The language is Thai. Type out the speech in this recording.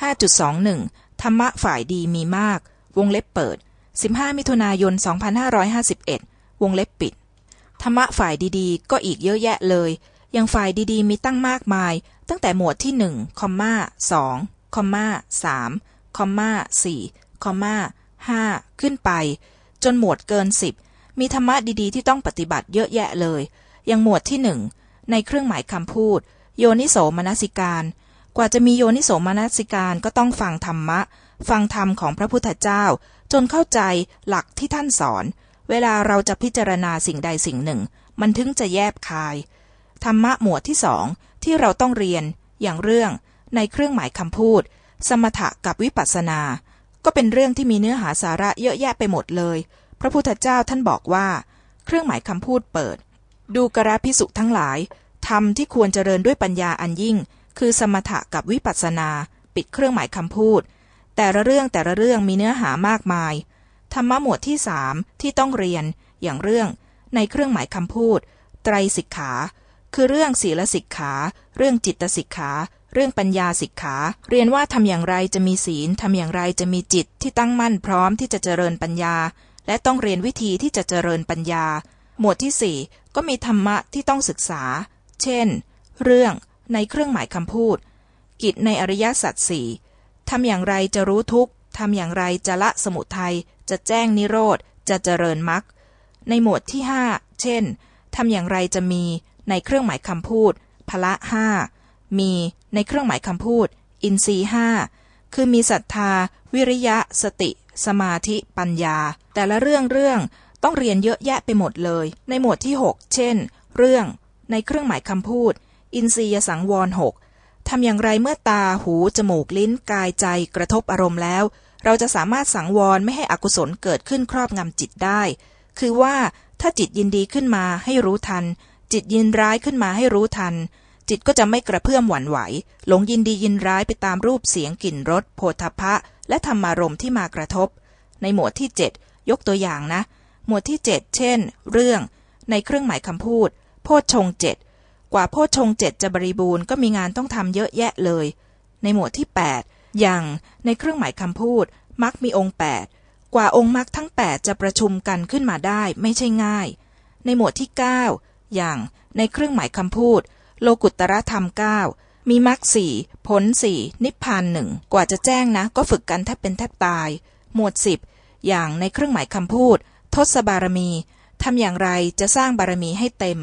5.21 ธรรมะฝ่ายดีมีมาก วงเล็บเปิด 15 มิถุนายน 2551 วงเล็บปิด ธรรมะฝ่ายดีๆ ก็อีกเยอะแยะเลยอย่างฝ่ายดีๆ มีตั้งมากมาย ตั้งแต่หมวดที่ 1 คอมมา2คอมมา3คอมมา4คอมมา5ขึ้นไป จนหมวดเกิน 10 มีธรรมะดีๆ ที่ต้องปฏิบัติเยอะแยะเลยอย่างหมวดที่หนึ่งในเครื่องหมายคำพูด โยนิโสมนสิการ กว่าจะมีโยนิโสมนสิการก็ต้องฟังธรรมะ ฟังธรรมของพระพุทธเจ้า จนเข้าใจหลักที่ท่านสอน เวลาเราจะพิจารณาสิ่งใดสิ่งหนึ่ง มันถึงจะแยบคาย ธรรมะหมวดที่สองที่เราต้องเรียน อย่างเรื่อง ในเครื่องหมายคำพูด สมถะกับวิปัสสนา ก็เป็นเรื่องที่มีเนื้อหาสาระเยอะแยะไปหมดเลย พระพุทธเจ้าท่านบอกว่า เครื่องหมายคำพูดเปิด ดูกระพิสุทั้งหลายธรรมที่ควรเจริญด้วยปัญญาอันยิ่ง คือสมถะกับวิปัสสนา ปิดเครื่องหมายคำพูด แต่ละเรื่องแต่ละเรื่องมีเนื้อหามากมาย ธรรมะหมวดที่สามที่ต้องเรียน อย่างเรื่อง ในเครื่องหมายคำพูด ไตรสิกขา คือเรื่องศีลสิกขา เรื่องจิตสิกขา เรื่องปัญญาสิกขา เรียนว่าทำอย่างไรจะมีศีลทำอย่างไรจะมีจิตที่ตั้งมั่นพร้อมที่จะเจริญปัญญา และต้องเรียนวิธีที่จะเจริญปัญญา หมวดที่สี่ก็มีธรรมะที่ต้องศึกษา เช่น เรื่อง ในเครื่องหมายคำพูด กิจในอริยสัจสี่ทำอย่างไรจะรู้ทุกข์ทำอย่างไรจะละสมุทัยจะแจ้งนิโรธ จะเจริญมรรคในหมวดที่ห้าเช่นทำอย่างไรจะมีในเครื่องหมายคำพูดพละห้ามีในเครื่องหมายคำพูด อินทรีห้าคือมีศรัทธา วิริยะ สติ สมาธิ ปัญญา แต่ละเรื่องเรื่องต้องเรียนเยอะแยะไปหมดเลย ในหมวดที่ 6 เช่น เรื่อง ในเครื่องหมายคำพูด อินทรียสังวรหกทำอย่างไรเมื่อตาหู จมูกลิ้นกายใจกระทบอารมณ์แล้ว เราจะสามารถสังวรไม่ให้อกุศลเกิดขึ้นครอบงำจิตได้ คือว่าถ้าจิตยินดีขึ้นมาให้รู้ทัน จิตยินร้ายขึ้นมาให้รู้ทัน จิตก็จะไม่กระเพื่อมหวั่นไหว หลงยินดียินร้ายไปตามรูปเสียงกลิ่นรสโผฏฐะและธรรมารมณ์ที่มากระทบ ในหมวดที่ 7 ยกตัวอย่างนะ หมวดที่ 7 เช่น เรื่อง ในเครื่องหมายคำพูด โพชฌงเจ็ด กว่าโพชฌงเจ็ดจะบริบูรณ์ก็มีงานต้องทำเยอะแยะเลย ในหมวดที่ 8 อย่างในเครื่องหมายคำพูดมักมีองค์ 8 กว่าองค์มักทั้ง 8 จะประชุมกันขึ้นมาได้ไม่ใช่ง่าย ในหมวดที่ 9 อย่างในเครื่องหมายคำพูด โลกุตตรธรรม 9 มีมักสี่ผลสี่นิพพานหนึ่งกว่าจะแจ้งนะ ก็ฝึกกันแทบเป็นแทบตาย หมวด 10 อย่างในเครื่องหมายคำพูด ทศบารมีทำอย่างไรจะสร้างบารมีให้เต็ม